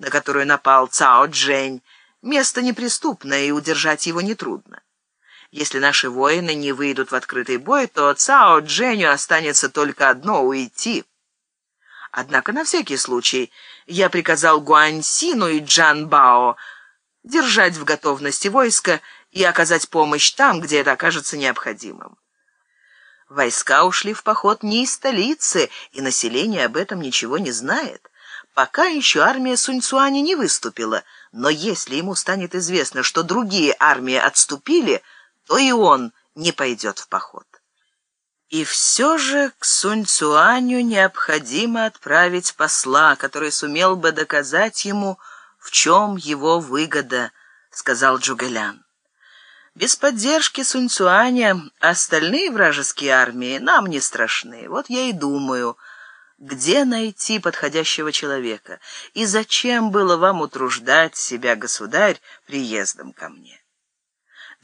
на которую напал Цао Джень, место неприступное, и удержать его нетрудно. Если наши воины не выйдут в открытый бой, то Цао Дженю останется только одно — уйти. Однако на всякий случай я приказал Гуаньсину и Джан Бао держать в готовности войско и оказать помощь там, где это окажется необходимым. Войска ушли в поход не из столицы, и население об этом ничего не знает. Пока еще армия Суньцуани не выступила, но если ему станет известно, что другие армии отступили, то и он не пойдет в поход. И все же к Суньцуаню необходимо отправить посла, который сумел бы доказать ему, в чем его выгода, сказал Джугэлян. Без поддержки Суньцуаня остальные вражеские армии нам не страшны. Вот я и думаю, где найти подходящего человека и зачем было вам утруждать себя, государь, приездом ко мне.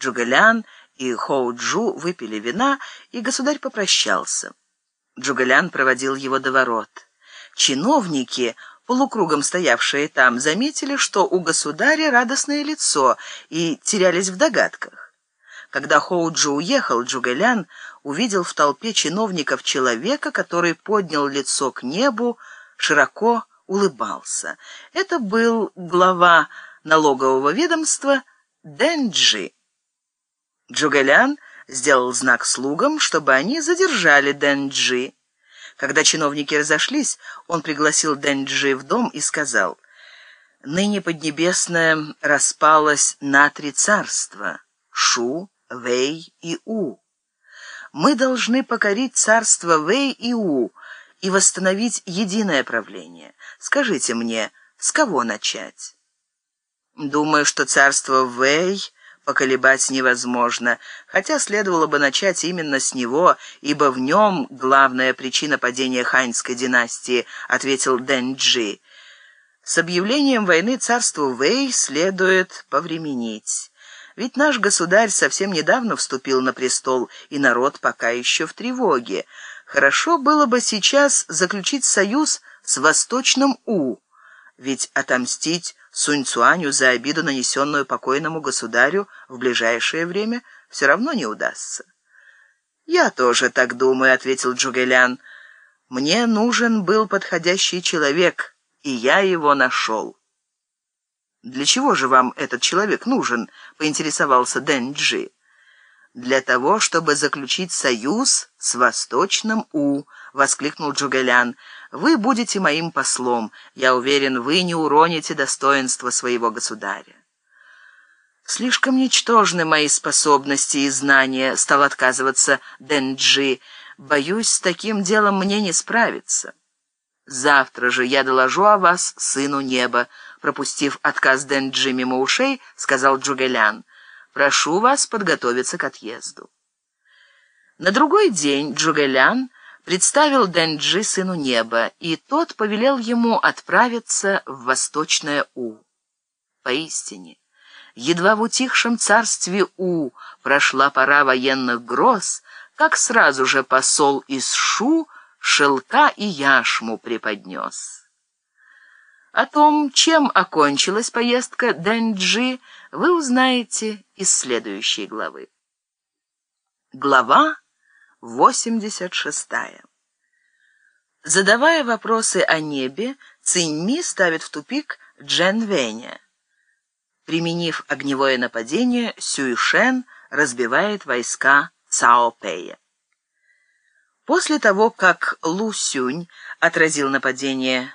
Джугалян и Хоу-Джу выпили вина, и государь попрощался. Джугалян проводил его до ворот. Чиновники полукругом стоявшие там, заметили, что у государя радостное лицо, и терялись в догадках. Когда Хоуджи уехал, Джугэлян увидел в толпе чиновников человека, который поднял лицо к небу, широко улыбался. Это был глава налогового ведомства Дэнджи. Джугэлян сделал знак слугам, чтобы они задержали Дэнджи. Когда чиновники разошлись, он пригласил Дэнджи в дом и сказал, «Ныне Поднебесная распалась на три царства — Шу, Вэй и У. Мы должны покорить царство Вэй и У и восстановить единое правление. Скажите мне, с кого начать?» «Думаю, что царство Вэй...» поколебать невозможно, хотя следовало бы начать именно с него, ибо в нем главная причина падения ханьской династии, ответил Дэнджи. С объявлением войны царству Вэй следует повременить. Ведь наш государь совсем недавно вступил на престол, и народ пока еще в тревоге. Хорошо было бы сейчас заключить союз с Восточным У, ведь отомстить Сунь Цуаню за обиду, нанесенную покойному государю, в ближайшее время все равно не удастся. «Я тоже так думаю», — ответил Джугэлян. «Мне нужен был подходящий человек, и я его нашел». «Для чего же вам этот человек нужен?» — поинтересовался Дэн Джи. «Для того, чтобы заключить союз с Восточным У», — воскликнул Джугэлян. Вы будете моим послом. Я уверен, вы не уроните достоинства своего государя. Слишком ничтожны мои способности и знания, стал отказываться Дэнджи. Боюсь, с таким делом мне не справиться. Завтра же я доложу о вас сыну неба, пропустив отказ Дэнджи мимо ушей, сказал Джугелян. Прошу вас подготовиться к отъезду. На другой день Джугелян представил Дэнджи сыну неба, и тот повелел ему отправиться в восточное У. Поистине, едва в утихшем царстве У прошла пора военных гроз, как сразу же посол из Шу шелка и яшму преподнес. О том, чем окончилась поездка Дэнджи, вы узнаете из следующей главы. Глава 86. Задавая вопросы о небе, Циньми ставит в тупик Джен Вэня. Применив огневое нападение, Сюйшен разбивает войска Цао Пэя. После того, как Лу Сюнь отразил нападение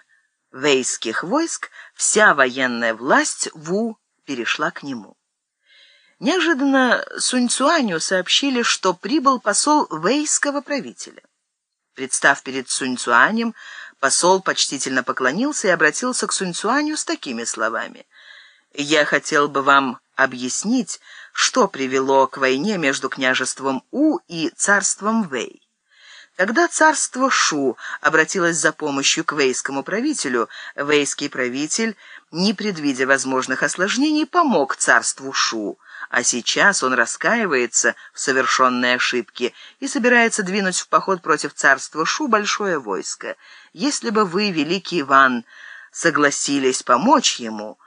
вейских войск, вся военная власть Ву перешла к нему. Неожиданно Сунь сообщили, что прибыл посол вейского правителя. Представ перед Сунь Цуанем, посол почтительно поклонился и обратился к Сунь с такими словами. «Я хотел бы вам объяснить, что привело к войне между княжеством У и царством Вэй. Когда царство Шу обратилось за помощью к вейскому правителю, вейский правитель, не предвидя возможных осложнений, помог царству Шу – а сейчас он раскаивается в совершенной ошибке и собирается двинуть в поход против царства Шу большое войско. Если бы вы, великий Иван, согласились помочь ему,